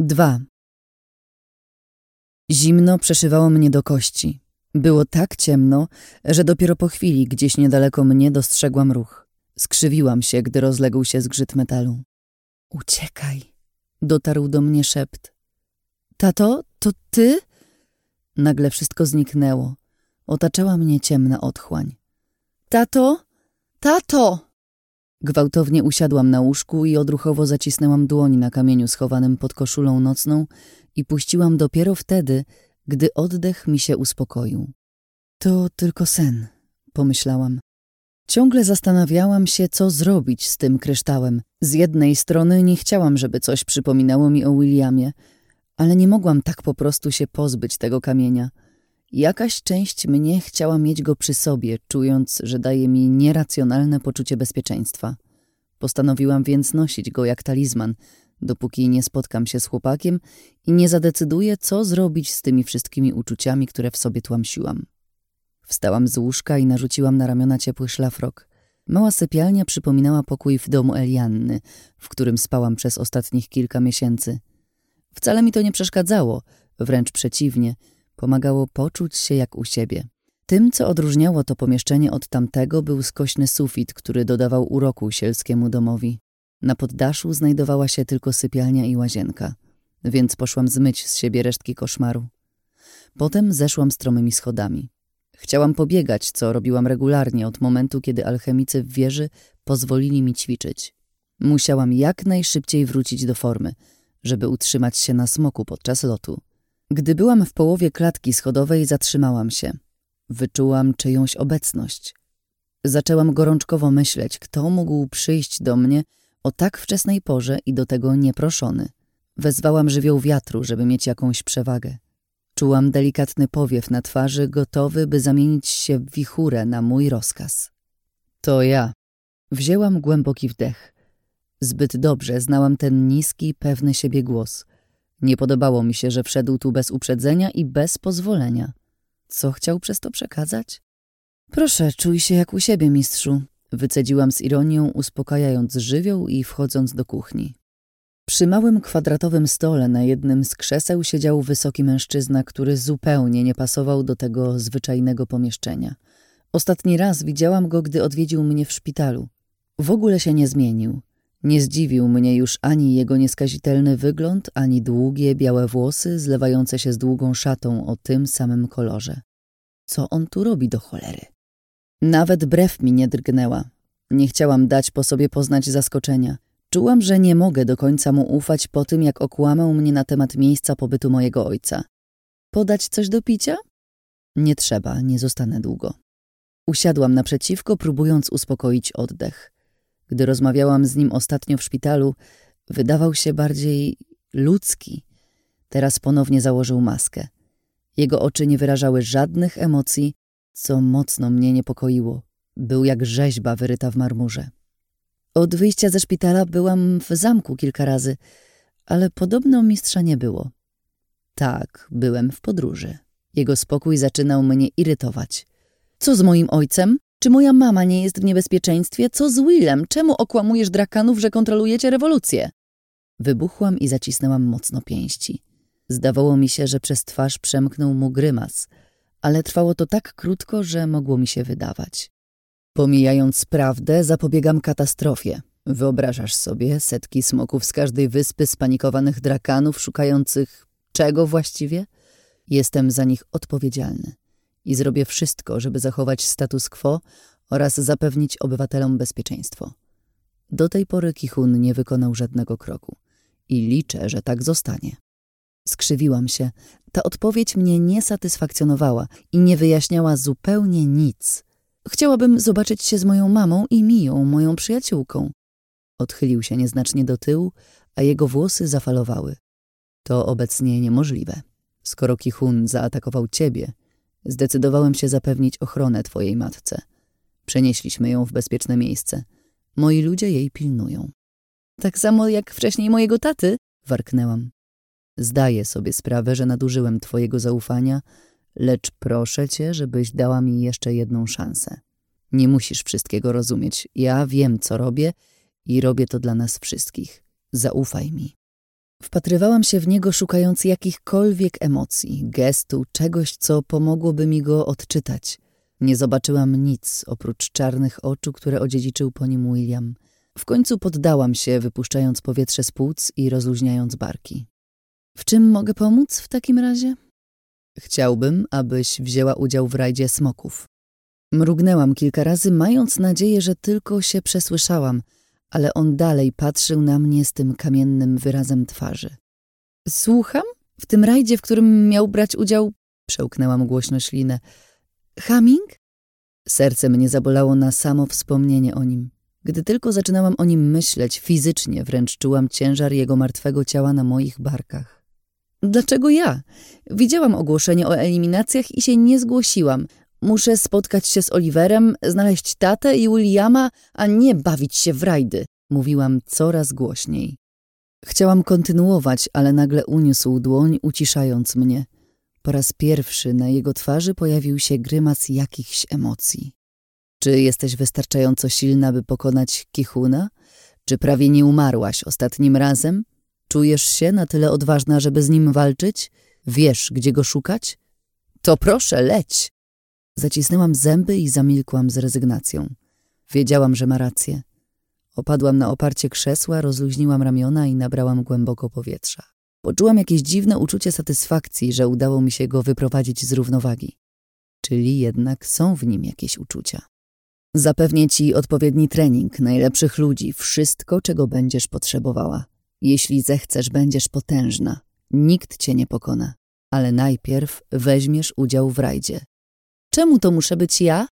Dwa. Zimno przeszywało mnie do kości. Było tak ciemno, że dopiero po chwili gdzieś niedaleko mnie dostrzegłam ruch. Skrzywiłam się, gdy rozległ się zgrzyt metalu. Uciekaj, dotarł do mnie szept. Tato, to ty? Nagle wszystko zniknęło. Otaczała mnie ciemna otchłań. Tato? Tato! Gwałtownie usiadłam na łóżku i odruchowo zacisnęłam dłoń na kamieniu schowanym pod koszulą nocną i puściłam dopiero wtedy, gdy oddech mi się uspokoił. To tylko sen, pomyślałam. Ciągle zastanawiałam się, co zrobić z tym kryształem. Z jednej strony nie chciałam, żeby coś przypominało mi o Williamie, ale nie mogłam tak po prostu się pozbyć tego kamienia. Jakaś część mnie chciała mieć go przy sobie, czując, że daje mi nieracjonalne poczucie bezpieczeństwa. Postanowiłam więc nosić go jak talizman, dopóki nie spotkam się z chłopakiem i nie zadecyduję, co zrobić z tymi wszystkimi uczuciami, które w sobie tłamsiłam. Wstałam z łóżka i narzuciłam na ramiona ciepły szlafrok. Mała sypialnia przypominała pokój w domu Elianny, w którym spałam przez ostatnich kilka miesięcy. Wcale mi to nie przeszkadzało, wręcz przeciwnie, pomagało poczuć się jak u siebie. Tym, co odróżniało to pomieszczenie od tamtego, był skośny sufit, który dodawał uroku sielskiemu domowi. Na poddaszu znajdowała się tylko sypialnia i łazienka, więc poszłam zmyć z siebie resztki koszmaru. Potem zeszłam stromymi schodami. Chciałam pobiegać, co robiłam regularnie od momentu, kiedy alchemicy w wieży pozwolili mi ćwiczyć. Musiałam jak najszybciej wrócić do formy, żeby utrzymać się na smoku podczas lotu. Gdy byłam w połowie klatki schodowej, zatrzymałam się. Wyczułam czyjąś obecność. Zaczęłam gorączkowo myśleć, kto mógł przyjść do mnie o tak wczesnej porze i do tego nieproszony. Wezwałam żywioł wiatru, żeby mieć jakąś przewagę. Czułam delikatny powiew na twarzy, gotowy, by zamienić się w wichurę na mój rozkaz. To ja. Wzięłam głęboki wdech. Zbyt dobrze znałam ten niski, pewny siebie głos. Nie podobało mi się, że wszedł tu bez uprzedzenia i bez pozwolenia. Co chciał przez to przekazać? Proszę, czuj się jak u siebie, mistrzu. Wycedziłam z ironią, uspokajając żywioł i wchodząc do kuchni. Przy małym kwadratowym stole na jednym z krzeseł siedział wysoki mężczyzna, który zupełnie nie pasował do tego zwyczajnego pomieszczenia. Ostatni raz widziałam go, gdy odwiedził mnie w szpitalu. W ogóle się nie zmienił. Nie zdziwił mnie już ani jego nieskazitelny wygląd, ani długie, białe włosy zlewające się z długą szatą o tym samym kolorze. Co on tu robi do cholery? Nawet brew mi nie drgnęła. Nie chciałam dać po sobie poznać zaskoczenia. Czułam, że nie mogę do końca mu ufać po tym, jak okłamał mnie na temat miejsca pobytu mojego ojca. Podać coś do picia? Nie trzeba, nie zostanę długo. Usiadłam naprzeciwko, próbując uspokoić oddech. Gdy rozmawiałam z nim ostatnio w szpitalu, wydawał się bardziej ludzki. Teraz ponownie założył maskę. Jego oczy nie wyrażały żadnych emocji, co mocno mnie niepokoiło. Był jak rzeźba wyryta w marmurze. Od wyjścia ze szpitala byłam w zamku kilka razy, ale podobno mistrza nie było. Tak, byłem w podróży. Jego spokój zaczynał mnie irytować. Co z moim ojcem? Czy moja mama nie jest w niebezpieczeństwie? Co z Willem? Czemu okłamujesz drakanów, że kontrolujecie rewolucję? Wybuchłam i zacisnęłam mocno pięści. Zdawało mi się, że przez twarz przemknął mu grymas, ale trwało to tak krótko, że mogło mi się wydawać. Pomijając prawdę, zapobiegam katastrofie. Wyobrażasz sobie setki smoków z każdej wyspy spanikowanych drakanów szukających czego właściwie? Jestem za nich odpowiedzialny i zrobię wszystko, żeby zachować status quo oraz zapewnić obywatelom bezpieczeństwo. Do tej pory Kichun nie wykonał żadnego kroku i liczę, że tak zostanie. Skrzywiłam się. Ta odpowiedź mnie nie satysfakcjonowała i nie wyjaśniała zupełnie nic. Chciałabym zobaczyć się z moją mamą i Miją, moją przyjaciółką. Odchylił się nieznacznie do tyłu, a jego włosy zafalowały. To obecnie niemożliwe. Skoro Kichun zaatakował ciebie, Zdecydowałem się zapewnić ochronę twojej matce. Przenieśliśmy ją w bezpieczne miejsce. Moi ludzie jej pilnują. Tak samo jak wcześniej mojego taty, warknęłam. Zdaję sobie sprawę, że nadużyłem twojego zaufania, lecz proszę cię, żebyś dała mi jeszcze jedną szansę. Nie musisz wszystkiego rozumieć. Ja wiem, co robię i robię to dla nas wszystkich. Zaufaj mi. Wpatrywałam się w niego, szukając jakichkolwiek emocji, gestu, czegoś, co pomogłoby mi go odczytać. Nie zobaczyłam nic oprócz czarnych oczu, które odziedziczył po nim William. W końcu poddałam się, wypuszczając powietrze z płuc i rozluźniając barki. W czym mogę pomóc w takim razie? Chciałbym, abyś wzięła udział w rajdzie smoków. Mrugnęłam kilka razy, mając nadzieję, że tylko się przesłyszałam, ale on dalej patrzył na mnie z tym kamiennym wyrazem twarzy. Słucham? W tym rajdzie, w którym miał brać udział, przełknęłam głośno ślinę. Humming? Serce mnie zabolało na samo wspomnienie o nim. Gdy tylko zaczynałam o nim myśleć, fizycznie wręcz czułam ciężar jego martwego ciała na moich barkach. Dlaczego ja? Widziałam ogłoszenie o eliminacjach i się nie zgłosiłam. Muszę spotkać się z Oliverem, znaleźć tatę i Williama, a nie bawić się w rajdy, mówiłam coraz głośniej. Chciałam kontynuować, ale nagle uniósł dłoń, uciszając mnie. Po raz pierwszy na jego twarzy pojawił się grymas jakichś emocji. Czy jesteś wystarczająco silna, by pokonać Kichuna? Czy prawie nie umarłaś ostatnim razem? Czujesz się na tyle odważna, żeby z nim walczyć? Wiesz, gdzie go szukać? To proszę, leć! Zacisnęłam zęby i zamilkłam z rezygnacją. Wiedziałam, że ma rację. Opadłam na oparcie krzesła, rozluźniłam ramiona i nabrałam głęboko powietrza. Poczułam jakieś dziwne uczucie satysfakcji, że udało mi się go wyprowadzić z równowagi. Czyli jednak są w nim jakieś uczucia. Zapewnię ci odpowiedni trening, najlepszych ludzi, wszystko, czego będziesz potrzebowała. Jeśli zechcesz, będziesz potężna. Nikt cię nie pokona. Ale najpierw weźmiesz udział w rajdzie. Czemu to muszę być ja?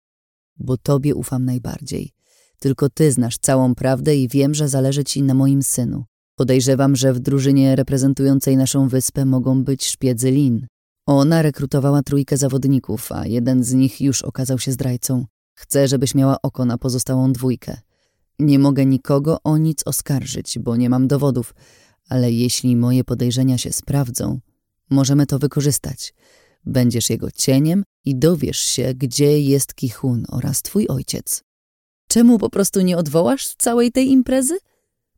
Bo tobie ufam najbardziej. Tylko ty znasz całą prawdę i wiem, że zależy ci na moim synu. Podejrzewam, że w drużynie reprezentującej naszą wyspę mogą być szpiedzy Lin. Ona rekrutowała trójkę zawodników, a jeden z nich już okazał się zdrajcą. Chcę, żebyś miała oko na pozostałą dwójkę. Nie mogę nikogo o nic oskarżyć, bo nie mam dowodów, ale jeśli moje podejrzenia się sprawdzą, możemy to wykorzystać. Będziesz jego cieniem i dowiesz się, gdzie jest Kichun oraz twój ojciec. Czemu po prostu nie odwołasz całej tej imprezy?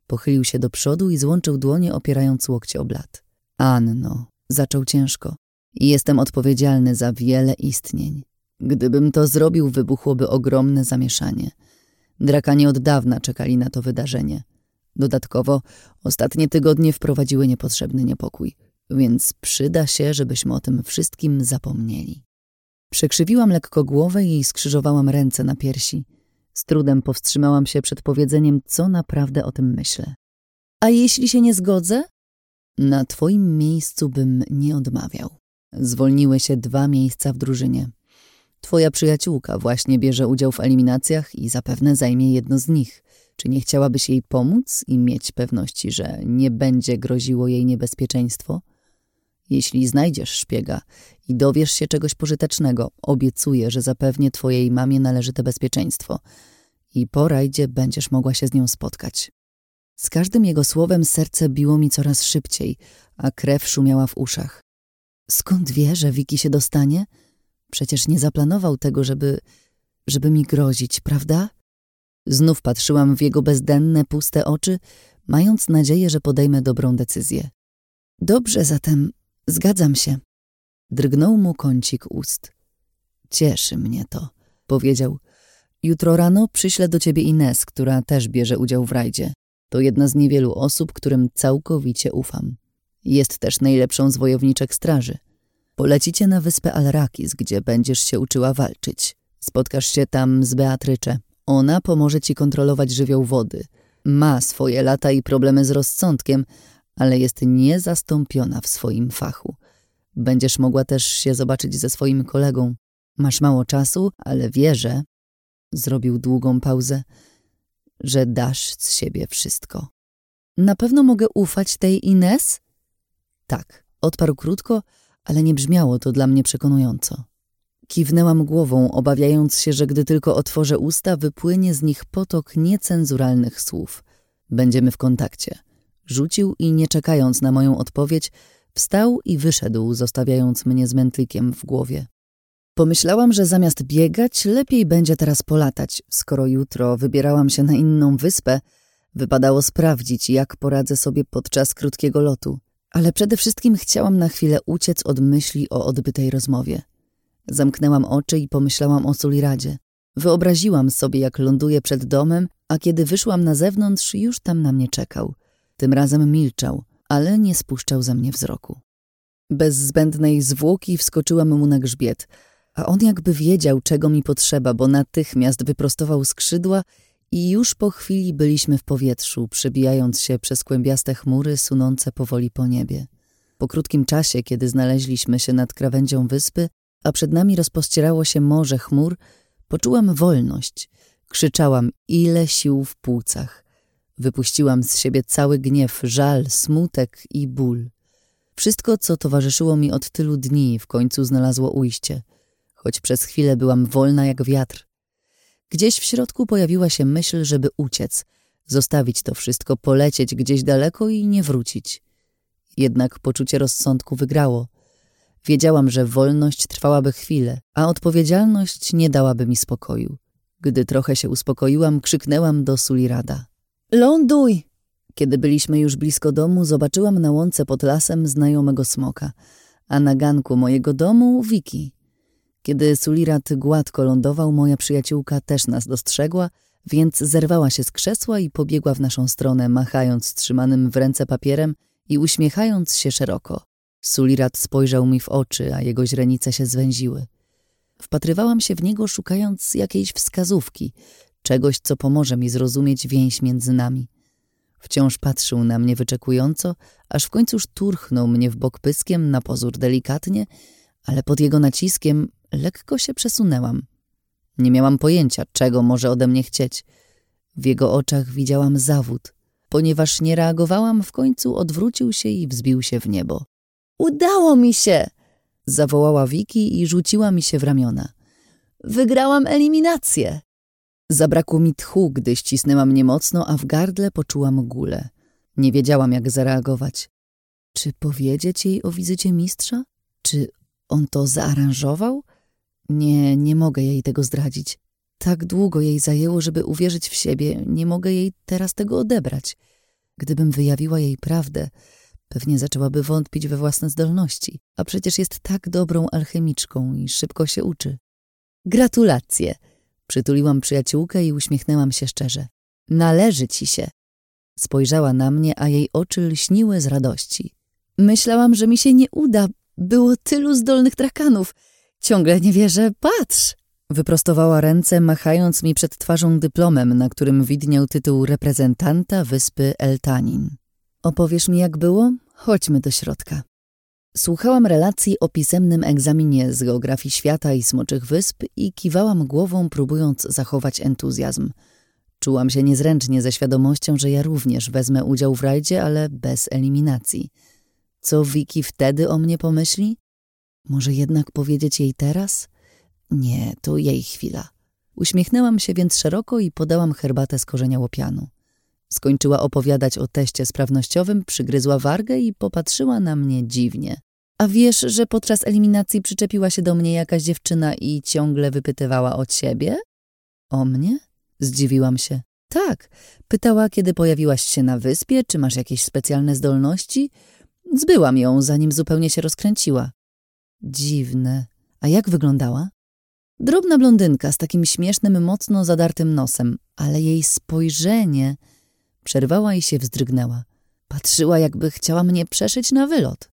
Pochylił się do przodu i złączył dłonie, opierając łokcie o blat. Anno, zaczął ciężko. Jestem odpowiedzialny za wiele istnień. Gdybym to zrobił, wybuchłoby ogromne zamieszanie. Drakanie od dawna czekali na to wydarzenie. Dodatkowo ostatnie tygodnie wprowadziły niepotrzebny niepokój, więc przyda się, żebyśmy o tym wszystkim zapomnieli. Przekrzywiłam lekko głowę i skrzyżowałam ręce na piersi. Z trudem powstrzymałam się przed powiedzeniem, co naprawdę o tym myślę. A jeśli się nie zgodzę? Na twoim miejscu bym nie odmawiał. Zwolniły się dwa miejsca w drużynie. Twoja przyjaciółka właśnie bierze udział w eliminacjach i zapewne zajmie jedno z nich. Czy nie chciałabyś jej pomóc i mieć pewności, że nie będzie groziło jej niebezpieczeństwo? Jeśli znajdziesz szpiega i dowiesz się czegoś pożytecznego, obiecuję, że zapewnię twojej mamie należyte bezpieczeństwo i po rajdzie będziesz mogła się z nią spotkać. Z każdym jego słowem serce biło mi coraz szybciej, a krew szumiała w uszach. Skąd wie, że Wiki się dostanie? Przecież nie zaplanował tego, żeby, żeby mi grozić, prawda? Znów patrzyłam w jego bezdenne, puste oczy, mając nadzieję, że podejmę dobrą decyzję. Dobrze, zatem zgadzam się. Drgnął mu kącik ust. Cieszy mnie to, powiedział. Jutro rano przyślę do ciebie Ines, która też bierze udział w rajdzie. To jedna z niewielu osób, którym całkowicie ufam. Jest też najlepszą z wojowniczek straży. Polecicie na wyspę Alrakis, gdzie będziesz się uczyła walczyć. Spotkasz się tam z Beatrycze. Ona pomoże ci kontrolować żywioł wody. Ma swoje lata i problemy z rozsądkiem, ale jest niezastąpiona w swoim fachu. Będziesz mogła też się zobaczyć ze swoim kolegą. Masz mało czasu, ale wierzę, zrobił długą pauzę, że dasz z siebie wszystko. Na pewno mogę ufać tej Ines? Tak, odparł krótko, ale nie brzmiało to dla mnie przekonująco. Kiwnęłam głową, obawiając się, że gdy tylko otworzę usta, wypłynie z nich potok niecenzuralnych słów. Będziemy w kontakcie. Rzucił i nie czekając na moją odpowiedź, wstał i wyszedł, zostawiając mnie z mętlikiem w głowie. Pomyślałam, że zamiast biegać, lepiej będzie teraz polatać, skoro jutro wybierałam się na inną wyspę, Wypadało sprawdzić, jak poradzę sobie podczas krótkiego lotu, ale przede wszystkim chciałam na chwilę uciec od myśli o odbytej rozmowie. Zamknęłam oczy i pomyślałam o Suliradzie. Wyobraziłam sobie, jak ląduję przed domem, a kiedy wyszłam na zewnątrz, już tam na mnie czekał. Tym razem milczał, ale nie spuszczał ze mnie wzroku. Bez zbędnej zwłoki wskoczyłam mu na grzbiet, a on jakby wiedział, czego mi potrzeba, bo natychmiast wyprostował skrzydła i już po chwili byliśmy w powietrzu, przebijając się przez kłębiaste chmury sunące powoli po niebie. Po krótkim czasie, kiedy znaleźliśmy się nad krawędzią wyspy, a przed nami rozpościerało się morze chmur, poczułam wolność. Krzyczałam, ile sił w płucach. Wypuściłam z siebie cały gniew, żal, smutek i ból. Wszystko, co towarzyszyło mi od tylu dni, w końcu znalazło ujście, choć przez chwilę byłam wolna jak wiatr. Gdzieś w środku pojawiła się myśl, żeby uciec, zostawić to wszystko, polecieć gdzieś daleko i nie wrócić. Jednak poczucie rozsądku wygrało. Wiedziałam, że wolność trwałaby chwilę, a odpowiedzialność nie dałaby mi spokoju. Gdy trochę się uspokoiłam, krzyknęłam do Sulirada. Ląduj! Kiedy byliśmy już blisko domu, zobaczyłam na łące pod lasem znajomego smoka, a na ganku mojego domu Wiki. Kiedy Sulirat gładko lądował, moja przyjaciółka też nas dostrzegła, więc zerwała się z krzesła i pobiegła w naszą stronę, machając trzymanym w ręce papierem i uśmiechając się szeroko. Sulirat spojrzał mi w oczy, a jego źrenice się zwęziły. Wpatrywałam się w niego, szukając jakiejś wskazówki, czegoś, co pomoże mi zrozumieć więź między nami. Wciąż patrzył na mnie wyczekująco, aż w końcu szturchnął mnie w bok pyskiem, na pozór delikatnie, ale pod jego naciskiem lekko się przesunęłam. Nie miałam pojęcia, czego może ode mnie chcieć. W jego oczach widziałam zawód. Ponieważ nie reagowałam, w końcu odwrócił się i wzbił się w niebo. Udało mi się! Zawołała Wiki i rzuciła mi się w ramiona. Wygrałam eliminację! Zabrakło mi tchu, gdy ścisnęła mnie mocno, a w gardle poczułam gulę. Nie wiedziałam, jak zareagować. Czy powiedzieć jej o wizycie mistrza? Czy on to zaaranżował? Nie, nie mogę jej tego zdradzić. Tak długo jej zajęło, żeby uwierzyć w siebie, nie mogę jej teraz tego odebrać. Gdybym wyjawiła jej prawdę, pewnie zaczęłaby wątpić we własne zdolności, a przecież jest tak dobrą alchemiczką i szybko się uczy. Gratulacje! Przytuliłam przyjaciółkę i uśmiechnęłam się szczerze. Należy ci się. Spojrzała na mnie, a jej oczy lśniły z radości. Myślałam, że mi się nie uda. Było tylu zdolnych trakanów. Ciągle nie wierzę. Patrz! Wyprostowała ręce, machając mi przed twarzą dyplomem, na którym widniał tytuł reprezentanta wyspy Eltanin. Opowiesz mi, jak było? Chodźmy do środka. Słuchałam relacji o pisemnym egzaminie z geografii świata i smoczych wysp i kiwałam głową, próbując zachować entuzjazm. Czułam się niezręcznie ze świadomością, że ja również wezmę udział w rajdzie, ale bez eliminacji. Co Wiki wtedy o mnie pomyśli? Może jednak powiedzieć jej teraz? Nie, to jej chwila. Uśmiechnęłam się więc szeroko i podałam herbatę z korzenia łopianu. Skończyła opowiadać o teście sprawnościowym, przygryzła wargę i popatrzyła na mnie dziwnie. A wiesz, że podczas eliminacji przyczepiła się do mnie jakaś dziewczyna i ciągle wypytywała o ciebie? O mnie? Zdziwiłam się. Tak. Pytała, kiedy pojawiłaś się na wyspie, czy masz jakieś specjalne zdolności. Zbyłam ją, zanim zupełnie się rozkręciła. Dziwne. A jak wyglądała? Drobna blondynka z takim śmiesznym, mocno zadartym nosem, ale jej spojrzenie Przerwała i się wzdrygnęła. Patrzyła, jakby chciała mnie przeszyć na wylot.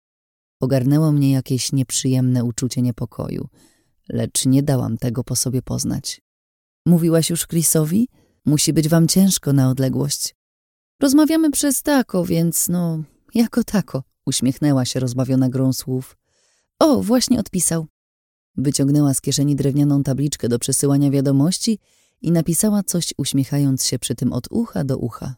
Ogarnęło mnie jakieś nieprzyjemne uczucie niepokoju, lecz nie dałam tego po sobie poznać. Mówiłaś już Chrisowi? Musi być wam ciężko na odległość. Rozmawiamy przez tako, więc no, jako tako, uśmiechnęła się rozbawiona grą słów. O, właśnie odpisał. Wyciągnęła z kieszeni drewnianą tabliczkę do przesyłania wiadomości i napisała coś uśmiechając się przy tym od ucha do ucha.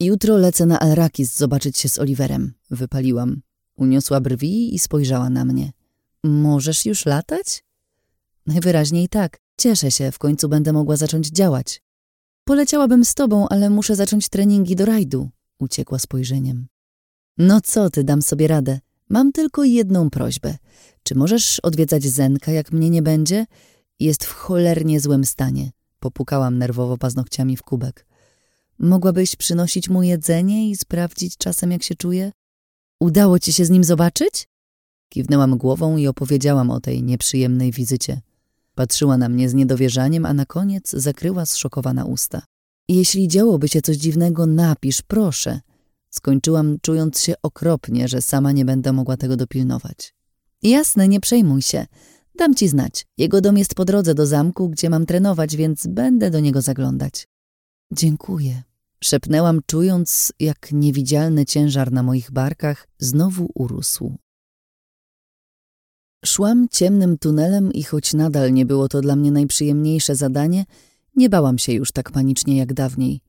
Jutro lecę na Alrakis zobaczyć się z Oliverem, wypaliłam. Uniosła brwi i spojrzała na mnie. Możesz już latać? Najwyraźniej tak. Cieszę się, w końcu będę mogła zacząć działać. Poleciałabym z tobą, ale muszę zacząć treningi do rajdu, uciekła spojrzeniem. No co ty, dam sobie radę. Mam tylko jedną prośbę. Czy możesz odwiedzać Zenka, jak mnie nie będzie? Jest w cholernie złym stanie. Popukałam nerwowo paznokciami w kubek. Mogłabyś przynosić mu jedzenie i sprawdzić czasem, jak się czuje? Udało ci się z nim zobaczyć? Kiwnęłam głową i opowiedziałam o tej nieprzyjemnej wizycie. Patrzyła na mnie z niedowierzaniem, a na koniec zakryła zszokowana usta. Jeśli działoby się coś dziwnego, napisz, proszę. Skończyłam, czując się okropnie, że sama nie będę mogła tego dopilnować. Jasne, nie przejmuj się. Dam ci znać. Jego dom jest po drodze do zamku, gdzie mam trenować, więc będę do niego zaglądać. Dziękuję. Szepnęłam, czując, jak niewidzialny ciężar na moich barkach znowu urósł. Szłam ciemnym tunelem i choć nadal nie było to dla mnie najprzyjemniejsze zadanie, nie bałam się już tak panicznie jak dawniej.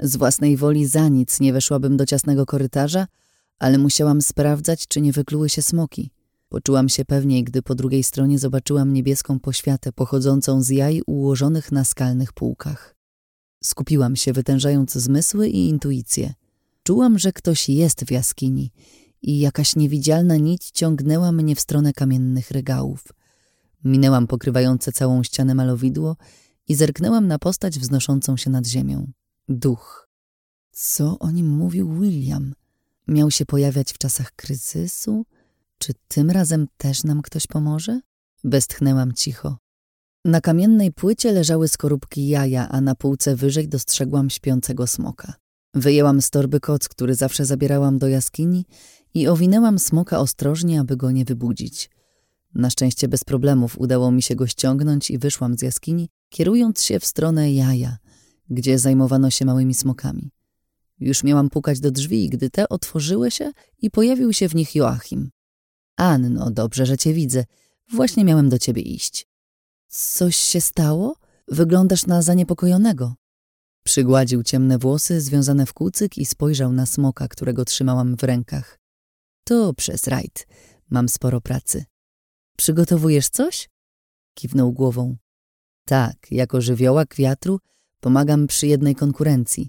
Z własnej woli za nic nie weszłabym do ciasnego korytarza, ale musiałam sprawdzać, czy nie wykluły się smoki. Poczułam się pewniej, gdy po drugiej stronie zobaczyłam niebieską poświatę pochodzącą z jaj ułożonych na skalnych półkach. Skupiłam się, wytężając zmysły i intuicję. Czułam, że ktoś jest w jaskini i jakaś niewidzialna nić ciągnęła mnie w stronę kamiennych regałów. Minęłam pokrywające całą ścianę malowidło i zerknęłam na postać wznoszącą się nad ziemią. Duch. Co o nim mówił William? Miał się pojawiać w czasach kryzysu? Czy tym razem też nam ktoś pomoże? Westchnęłam cicho. Na kamiennej płycie leżały skorupki jaja, a na półce wyżej dostrzegłam śpiącego smoka. Wyjęłam z torby koc, który zawsze zabierałam do jaskini i owinęłam smoka ostrożnie, aby go nie wybudzić. Na szczęście bez problemów udało mi się go ściągnąć i wyszłam z jaskini, kierując się w stronę jaja, gdzie zajmowano się małymi smokami. Już miałam pukać do drzwi, gdy te otworzyły się i pojawił się w nich Joachim. Anno, dobrze, że cię widzę. Właśnie miałem do ciebie iść. Coś się stało? Wyglądasz na zaniepokojonego. Przygładził ciemne włosy związane w kucyk i spojrzał na smoka, którego trzymałam w rękach. To przez rajd. Mam sporo pracy. Przygotowujesz coś? Kiwnął głową. Tak, jako żywiołak wiatru pomagam przy jednej konkurencji.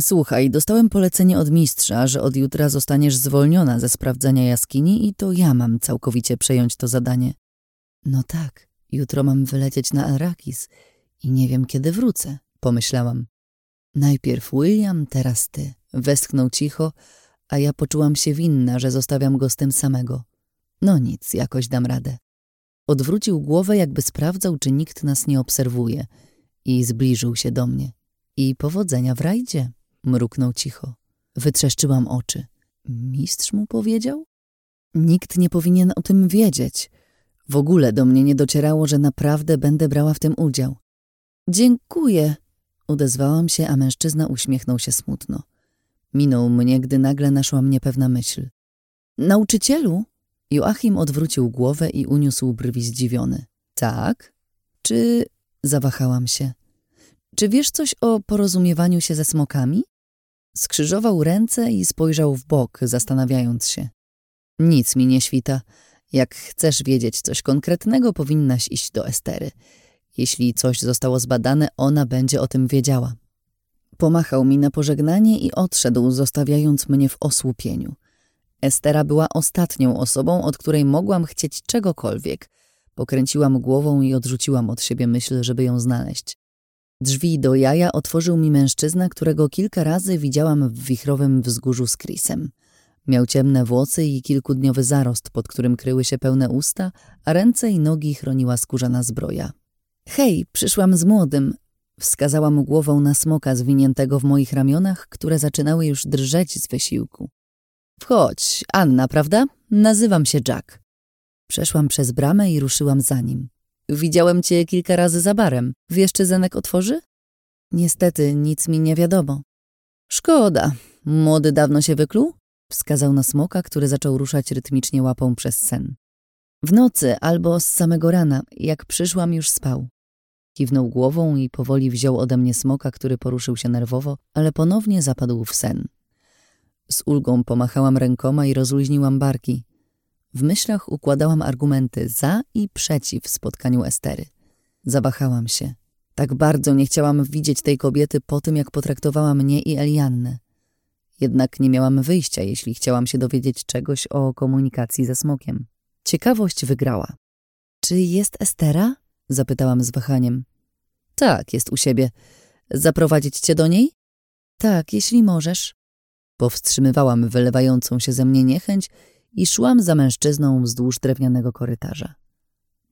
Słuchaj, dostałem polecenie od mistrza, że od jutra zostaniesz zwolniona ze sprawdzania jaskini i to ja mam całkowicie przejąć to zadanie. No tak, jutro mam wylecieć na Arrakis i nie wiem, kiedy wrócę, pomyślałam. Najpierw William, teraz ty. Westchnął cicho, a ja poczułam się winna, że zostawiam go z tym samego. No nic, jakoś dam radę. Odwrócił głowę, jakby sprawdzał, czy nikt nas nie obserwuje i zbliżył się do mnie. I powodzenia w rajdzie mruknął cicho. Wytrzeszczyłam oczy. Mistrz mu powiedział? Nikt nie powinien o tym wiedzieć. W ogóle do mnie nie docierało, że naprawdę będę brała w tym udział. Dziękuję, odezwałam się, a mężczyzna uśmiechnął się smutno. Minął mnie, gdy nagle naszła mnie pewna myśl. Nauczycielu? Joachim odwrócił głowę i uniósł brwi zdziwiony. Tak? Czy... Zawahałam się. Czy wiesz coś o porozumiewaniu się ze smokami? Skrzyżował ręce i spojrzał w bok, zastanawiając się. Nic mi nie świta. Jak chcesz wiedzieć coś konkretnego, powinnaś iść do Estery. Jeśli coś zostało zbadane, ona będzie o tym wiedziała. Pomachał mi na pożegnanie i odszedł, zostawiając mnie w osłupieniu. Estera była ostatnią osobą, od której mogłam chcieć czegokolwiek. Pokręciłam głową i odrzuciłam od siebie myśl, żeby ją znaleźć. Drzwi do jaja otworzył mi mężczyzna, którego kilka razy widziałam w wichrowym wzgórzu z Chrisem. Miał ciemne włosy i kilkudniowy zarost, pod którym kryły się pełne usta, a ręce i nogi chroniła skórzana zbroja. Hej, przyszłam z młodym. Wskazałam głową na smoka zwiniętego w moich ramionach, które zaczynały już drżeć z wysiłku. Wchodź, Anna, prawda? Nazywam się Jack. Przeszłam przez bramę i ruszyłam za nim. Widziałem cię kilka razy za barem. Wiesz, czy Zenek otworzy? Niestety, nic mi nie wiadomo. Szkoda. Młody dawno się wykluł? Wskazał na smoka, który zaczął ruszać rytmicznie łapą przez sen. W nocy albo z samego rana, jak przyszłam, już spał. Kiwnął głową i powoli wziął ode mnie smoka, który poruszył się nerwowo, ale ponownie zapadł w sen. Z ulgą pomachałam rękoma i rozluźniłam barki. W myślach układałam argumenty za i przeciw spotkaniu Estery. Zawahałam się. Tak bardzo nie chciałam widzieć tej kobiety po tym, jak potraktowała mnie i Eliannę. Jednak nie miałam wyjścia, jeśli chciałam się dowiedzieć czegoś o komunikacji ze smokiem. Ciekawość wygrała. Czy jest Estera? Zapytałam z wahaniem. Tak, jest u siebie. Zaprowadzić cię do niej? Tak, jeśli możesz. Powstrzymywałam wylewającą się ze mnie niechęć i szłam za mężczyzną wzdłuż drewnianego korytarza.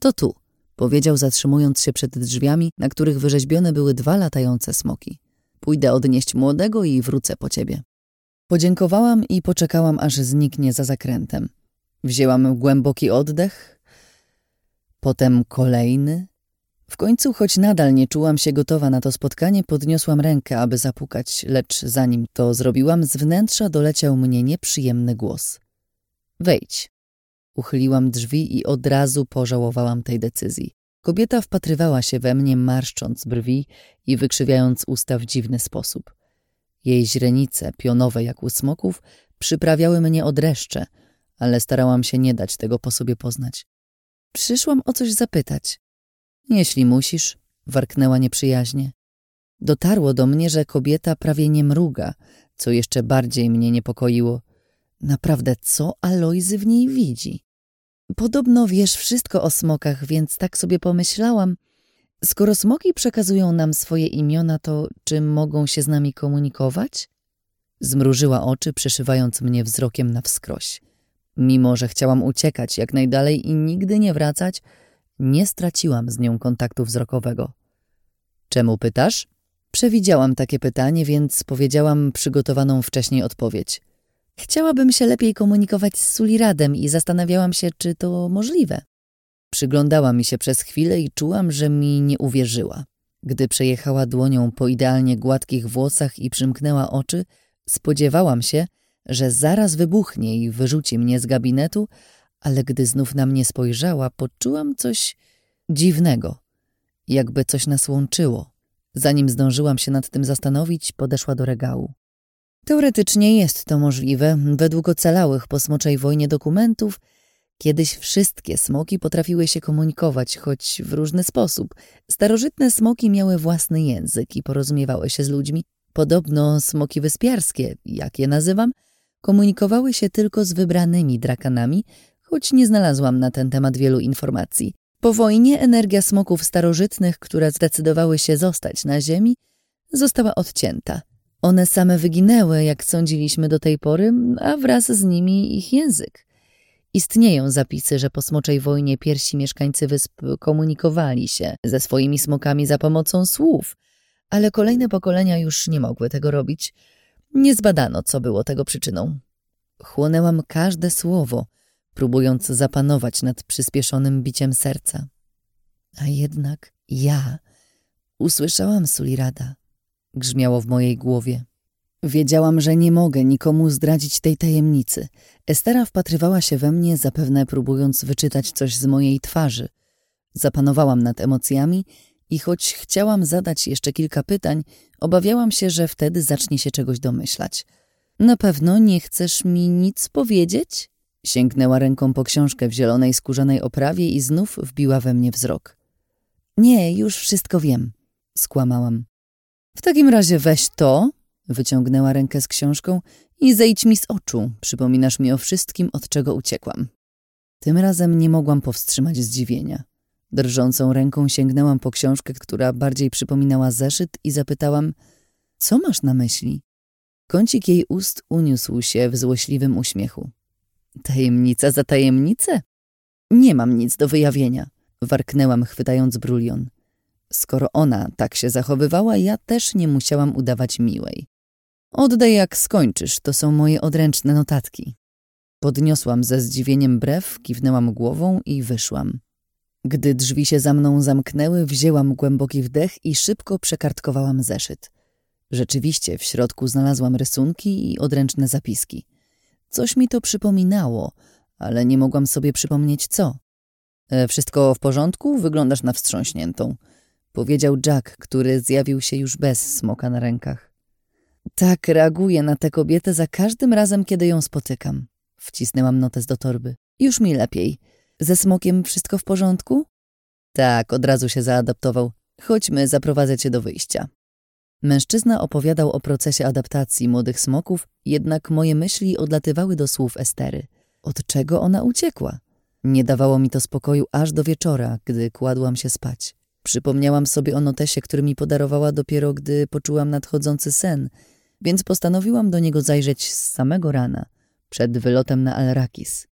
To tu, powiedział zatrzymując się przed drzwiami, na których wyrzeźbione były dwa latające smoki. Pójdę odnieść młodego i wrócę po ciebie. Podziękowałam i poczekałam, aż zniknie za zakrętem. Wzięłam głęboki oddech, potem kolejny. W końcu, choć nadal nie czułam się gotowa na to spotkanie, podniosłam rękę, aby zapukać, lecz zanim to zrobiłam, z wnętrza doleciał mnie nieprzyjemny głos. Wejdź. Uchyliłam drzwi i od razu pożałowałam tej decyzji. Kobieta wpatrywała się we mnie, marszcząc brwi i wykrzywiając usta w dziwny sposób. Jej źrenice, pionowe jak u smoków, przyprawiały mnie o dreszcze, ale starałam się nie dać tego po sobie poznać. Przyszłam o coś zapytać. Jeśli musisz, warknęła nieprzyjaźnie. Dotarło do mnie, że kobieta prawie nie mruga, co jeszcze bardziej mnie niepokoiło. Naprawdę, co Alojzy w niej widzi? Podobno wiesz wszystko o smokach, więc tak sobie pomyślałam. Skoro smoki przekazują nam swoje imiona, to czy mogą się z nami komunikować? Zmrużyła oczy, przeszywając mnie wzrokiem na wskroś. Mimo, że chciałam uciekać jak najdalej i nigdy nie wracać, nie straciłam z nią kontaktu wzrokowego. Czemu pytasz? Przewidziałam takie pytanie, więc powiedziałam przygotowaną wcześniej odpowiedź. Chciałabym się lepiej komunikować z Suliradem i zastanawiałam się, czy to możliwe. Przyglądała mi się przez chwilę i czułam, że mi nie uwierzyła. Gdy przejechała dłonią po idealnie gładkich włosach i przymknęła oczy, spodziewałam się, że zaraz wybuchnie i wyrzuci mnie z gabinetu, ale gdy znów na mnie spojrzała, poczułam coś dziwnego, jakby coś nas łączyło. Zanim zdążyłam się nad tym zastanowić, podeszła do regału. Teoretycznie jest to możliwe. Według ocalałych po smoczej wojnie dokumentów Kiedyś wszystkie smoki potrafiły się komunikować, choć w różny sposób. Starożytne smoki miały własny język i porozumiewały się z ludźmi. Podobno smoki wyspiarskie, jak je nazywam, komunikowały się tylko z wybranymi drakanami, choć nie znalazłam na ten temat wielu informacji. Po wojnie energia smoków starożytnych, które zdecydowały się zostać na ziemi, została odcięta. One same wyginęły, jak sądziliśmy do tej pory, a wraz z nimi ich język. Istnieją zapisy, że po smoczej wojnie pierwsi mieszkańcy wysp komunikowali się ze swoimi smokami za pomocą słów, ale kolejne pokolenia już nie mogły tego robić. Nie zbadano, co było tego przyczyną. Chłonęłam każde słowo, próbując zapanować nad przyspieszonym biciem serca. A jednak ja usłyszałam Sulirada. Grzmiało w mojej głowie. Wiedziałam, że nie mogę nikomu zdradzić tej tajemnicy. Estera wpatrywała się we mnie, zapewne próbując wyczytać coś z mojej twarzy. Zapanowałam nad emocjami i choć chciałam zadać jeszcze kilka pytań, obawiałam się, że wtedy zacznie się czegoś domyślać. Na pewno nie chcesz mi nic powiedzieć? Sięgnęła ręką po książkę w zielonej skórzanej oprawie i znów wbiła we mnie wzrok. Nie, już wszystko wiem, skłamałam. W takim razie weź to, wyciągnęła rękę z książką i zejdź mi z oczu, przypominasz mi o wszystkim, od czego uciekłam. Tym razem nie mogłam powstrzymać zdziwienia. Drżącą ręką sięgnęłam po książkę, która bardziej przypominała zeszyt i zapytałam, co masz na myśli? Kącik jej ust uniósł się w złośliwym uśmiechu. Tajemnica za tajemnicę? Nie mam nic do wyjawienia, warknęłam, chwytając brulion. Skoro ona tak się zachowywała, ja też nie musiałam udawać miłej. Oddaj jak skończysz, to są moje odręczne notatki. Podniosłam ze zdziwieniem brew, kiwnęłam głową i wyszłam. Gdy drzwi się za mną zamknęły, wzięłam głęboki wdech i szybko przekartkowałam zeszyt. Rzeczywiście w środku znalazłam rysunki i odręczne zapiski. Coś mi to przypominało, ale nie mogłam sobie przypomnieć co. E, wszystko w porządku? Wyglądasz na wstrząśniętą. Powiedział Jack, który zjawił się już bez smoka na rękach. Tak reaguję na tę kobietę za każdym razem, kiedy ją spotykam. Wcisnęłam notes do torby. Już mi lepiej. Ze smokiem wszystko w porządku? Tak, od razu się zaadaptował. Chodźmy, zaprowadzę cię do wyjścia. Mężczyzna opowiadał o procesie adaptacji młodych smoków, jednak moje myśli odlatywały do słów Estery. Od czego ona uciekła? Nie dawało mi to spokoju aż do wieczora, gdy kładłam się spać. Przypomniałam sobie o notesie, który mi podarowała dopiero, gdy poczułam nadchodzący sen – więc postanowiłam do niego zajrzeć z samego rana, przed wylotem na Alrakis.